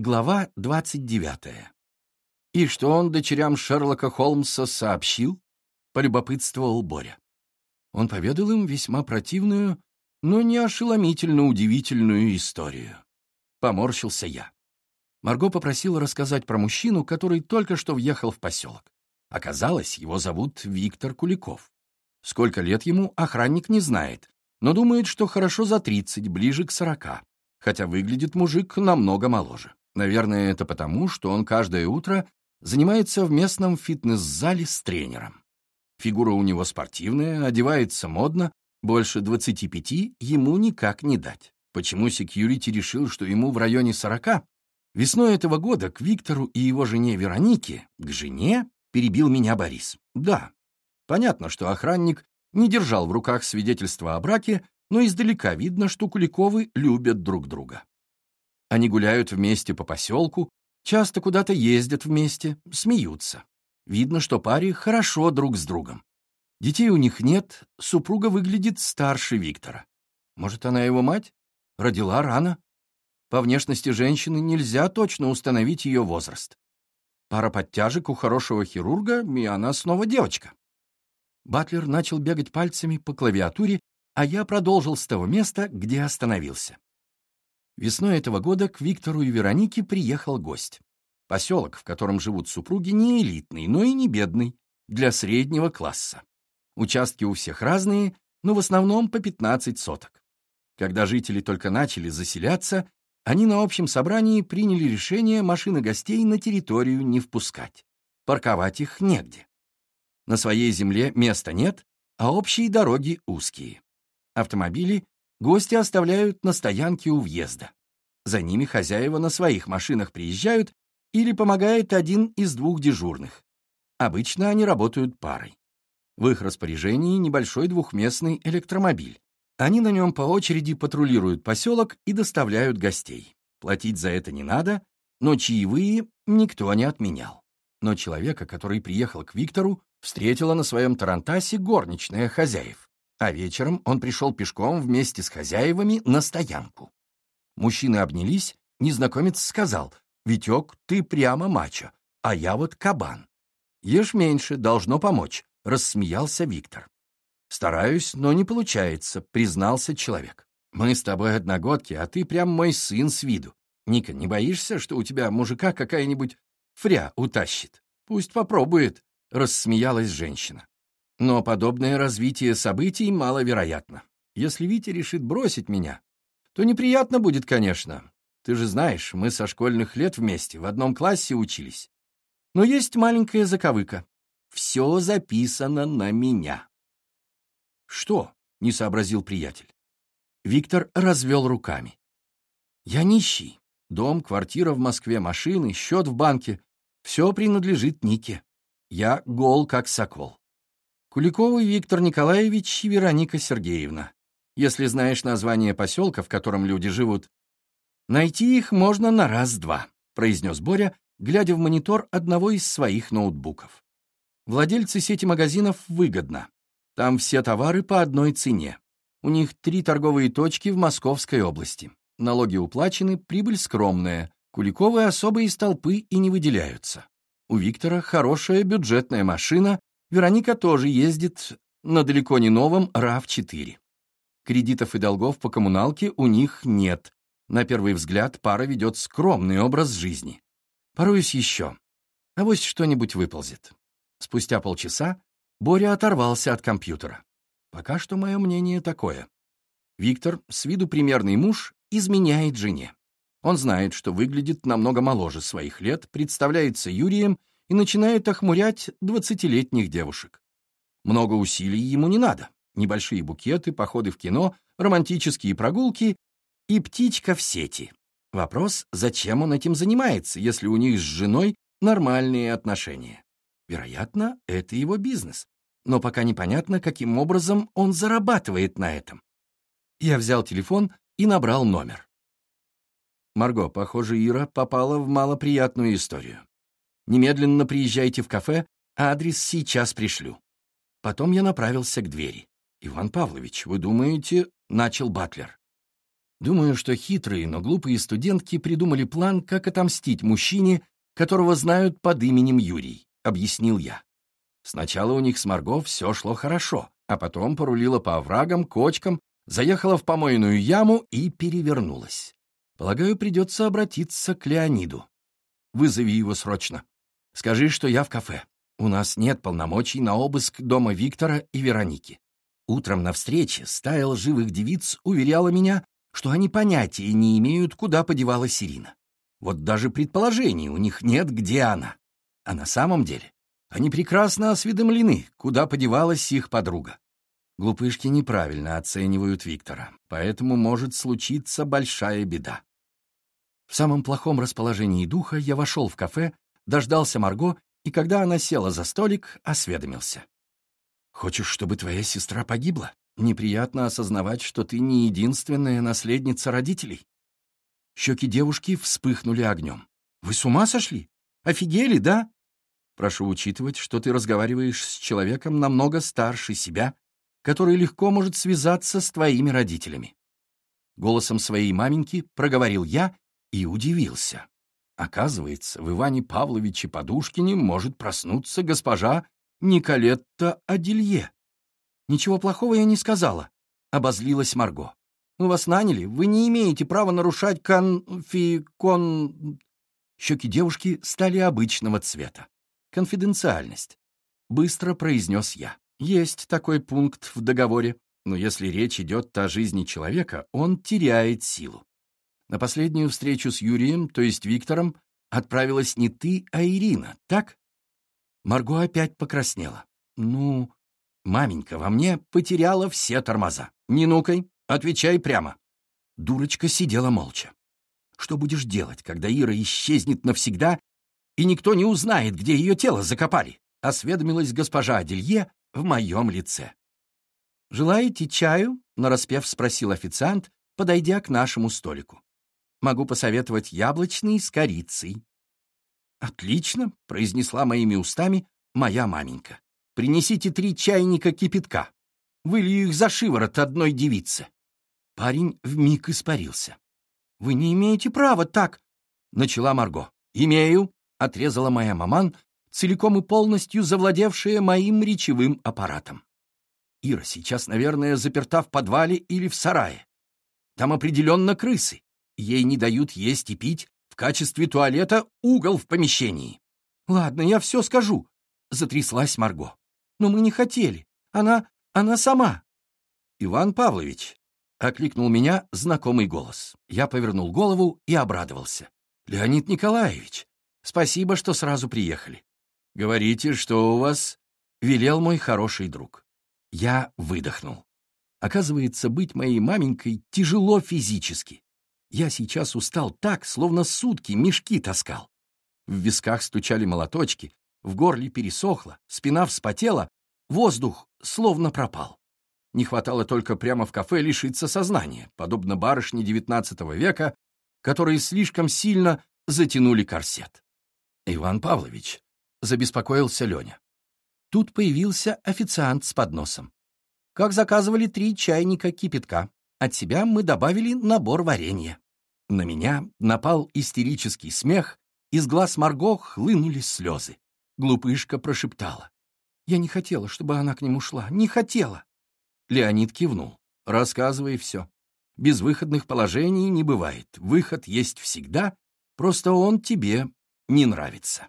Глава 29. «И что он дочерям Шерлока Холмса сообщил?» — полюбопытствовал Боря. Он поведал им весьма противную, но не ошеломительно удивительную историю. Поморщился я. Марго попросила рассказать про мужчину, который только что въехал в поселок. Оказалось, его зовут Виктор Куликов. Сколько лет ему, охранник не знает, но думает, что хорошо за 30, ближе к 40, хотя выглядит мужик намного моложе. Наверное, это потому, что он каждое утро занимается в местном фитнес-зале с тренером. Фигура у него спортивная, одевается модно, больше 25 ему никак не дать. Почему секьюрити решил, что ему в районе 40? Весной этого года к Виктору и его жене Веронике, к жене, перебил меня Борис. Да, понятно, что охранник не держал в руках свидетельства о браке, но издалека видно, что Куликовы любят друг друга. Они гуляют вместе по поселку, часто куда-то ездят вместе, смеются. Видно, что паре хорошо друг с другом. Детей у них нет, супруга выглядит старше Виктора. Может, она его мать? Родила рано. По внешности женщины нельзя точно установить ее возраст. Пара подтяжек у хорошего хирурга, и она снова девочка. Батлер начал бегать пальцами по клавиатуре, а я продолжил с того места, где остановился. Весной этого года к Виктору и Веронике приехал гость. Поселок, в котором живут супруги, не элитный, но и не бедный, для среднего класса. Участки у всех разные, но в основном по 15 соток. Когда жители только начали заселяться, они на общем собрании приняли решение машины гостей на территорию не впускать. Парковать их негде. На своей земле места нет, а общие дороги узкие. Автомобили Гости оставляют на стоянке у въезда. За ними хозяева на своих машинах приезжают или помогает один из двух дежурных. Обычно они работают парой. В их распоряжении небольшой двухместный электромобиль. Они на нем по очереди патрулируют поселок и доставляют гостей. Платить за это не надо, но чаевые никто не отменял. Но человека, который приехал к Виктору, встретила на своем тарантасе горничная хозяев а вечером он пришел пешком вместе с хозяевами на стоянку. Мужчины обнялись, незнакомец сказал, «Витек, ты прямо мачо, а я вот кабан. Ешь меньше, должно помочь», — рассмеялся Виктор. «Стараюсь, но не получается», — признался человек. «Мы с тобой одногодки, а ты прям мой сын с виду. Ника, не боишься, что у тебя мужика какая-нибудь фря утащит? Пусть попробует», — рассмеялась женщина. Но подобное развитие событий маловероятно. Если Витя решит бросить меня, то неприятно будет, конечно. Ты же знаешь, мы со школьных лет вместе, в одном классе учились. Но есть маленькая заковыка. Все записано на меня. Что? — не сообразил приятель. Виктор развел руками. Я нищий. Дом, квартира в Москве, машины, счет в банке. Все принадлежит Нике. Я гол, как сокол. Куликовый Виктор Николаевич и Вероника Сергеевна. Если знаешь название поселка, в котором люди живут, найти их можно на раз-два, произнес Боря, глядя в монитор одного из своих ноутбуков. Владельцы сети магазинов выгодно. Там все товары по одной цене. У них три торговые точки в Московской области. Налоги уплачены, прибыль скромная. Куликовы особо из толпы и не выделяются. У Виктора хорошая бюджетная машина, Вероника тоже ездит на далеко не новом RAV4. Кредитов и долгов по коммуналке у них нет. На первый взгляд пара ведет скромный образ жизни. Поруюсь еще. А вот что-нибудь выползет. Спустя полчаса Боря оторвался от компьютера. Пока что мое мнение такое. Виктор, с виду примерный муж, изменяет жене. Он знает, что выглядит намного моложе своих лет, представляется Юрием и начинает охмурять двадцатилетних девушек. Много усилий ему не надо. Небольшие букеты, походы в кино, романтические прогулки и птичка в сети. Вопрос, зачем он этим занимается, если у них с женой нормальные отношения? Вероятно, это его бизнес. Но пока непонятно, каким образом он зарабатывает на этом. Я взял телефон и набрал номер. Марго, похоже, Ира попала в малоприятную историю. Немедленно приезжайте в кафе, а адрес сейчас пришлю». Потом я направился к двери. «Иван Павлович, вы думаете...» — начал Батлер. Думаю, что хитрые, но глупые студентки придумали план, как отомстить мужчине, которого знают под именем Юрий, объяснил я. Сначала у них с Марго все шло хорошо, а потом порулила по оврагам, кочкам, заехала в помойную яму и перевернулась. Полагаю, придется обратиться к Леониду. Вызови его срочно. Скажи, что я в кафе. У нас нет полномочий на обыск дома Виктора и Вероники. Утром на встрече стая лживых девиц уверяла меня, что они понятия не имеют, куда подевалась Ирина. Вот даже предположений у них нет, где она. А на самом деле они прекрасно осведомлены, куда подевалась их подруга. Глупышки неправильно оценивают Виктора, поэтому может случиться большая беда. В самом плохом расположении духа я вошел в кафе, дождался Марго, и когда она села за столик, осведомился. «Хочешь, чтобы твоя сестра погибла? Неприятно осознавать, что ты не единственная наследница родителей». Щеки девушки вспыхнули огнем. «Вы с ума сошли? Офигели, да?» «Прошу учитывать, что ты разговариваешь с человеком намного старше себя который легко может связаться с твоими родителями. Голосом своей маменьки проговорил я и удивился. Оказывается, в Иване Павловиче Подушкине может проснуться госпожа Николетта Аделье. «Ничего плохого я не сказала», — обозлилась Марго. «Мы вас наняли, вы не имеете права нарушать конфи... кон...» Щеки девушки стали обычного цвета. «Конфиденциальность», — быстро произнес я. Есть такой пункт в договоре, но если речь идет о жизни человека, он теряет силу. На последнюю встречу с Юрием, то есть Виктором, отправилась не ты, а Ирина, так? Марго опять покраснела. Ну, маменька во мне потеряла все тормоза. Не нукай, отвечай прямо. Дурочка сидела молча. Что будешь делать, когда Ира исчезнет навсегда, и никто не узнает, где ее тело закопали? Осведомилась госпожа Аделье, в моем лице. «Желаете чаю?» — нараспев спросил официант, подойдя к нашему столику. «Могу посоветовать яблочный с корицей». «Отлично!» — произнесла моими устами моя маменька. «Принесите три чайника кипятка. Вылью их за шиворот одной девице». Парень вмиг испарился. «Вы не имеете права так!» — начала Марго. «Имею!» — отрезала моя маман, целиком и полностью завладевшая моим речевым аппаратом. Ира сейчас, наверное, заперта в подвале или в сарае. Там определенно крысы. Ей не дают есть и пить. В качестве туалета угол в помещении. «Ладно, я все скажу», — затряслась Марго. «Но мы не хотели. Она... она сама». «Иван Павлович», — окликнул меня знакомый голос. Я повернул голову и обрадовался. «Леонид Николаевич, спасибо, что сразу приехали. «Говорите, что у вас?» — велел мой хороший друг. Я выдохнул. Оказывается, быть моей маменькой тяжело физически. Я сейчас устал так, словно сутки мешки таскал. В висках стучали молоточки, в горле пересохло, спина вспотела, воздух словно пропал. Не хватало только прямо в кафе лишиться сознания, подобно барышне XIX века, которые слишком сильно затянули корсет. «Иван Павлович, — забеспокоился Леня. Тут появился официант с подносом. Как заказывали три чайника кипятка. От себя мы добавили набор варенья. На меня напал истерический смех, из глаз Марго хлынули слезы. Глупышка прошептала. «Я не хотела, чтобы она к нему шла. Не хотела!» Леонид кивнул. «Рассказывай все. Безвыходных положений не бывает. Выход есть всегда, просто он тебе не нравится».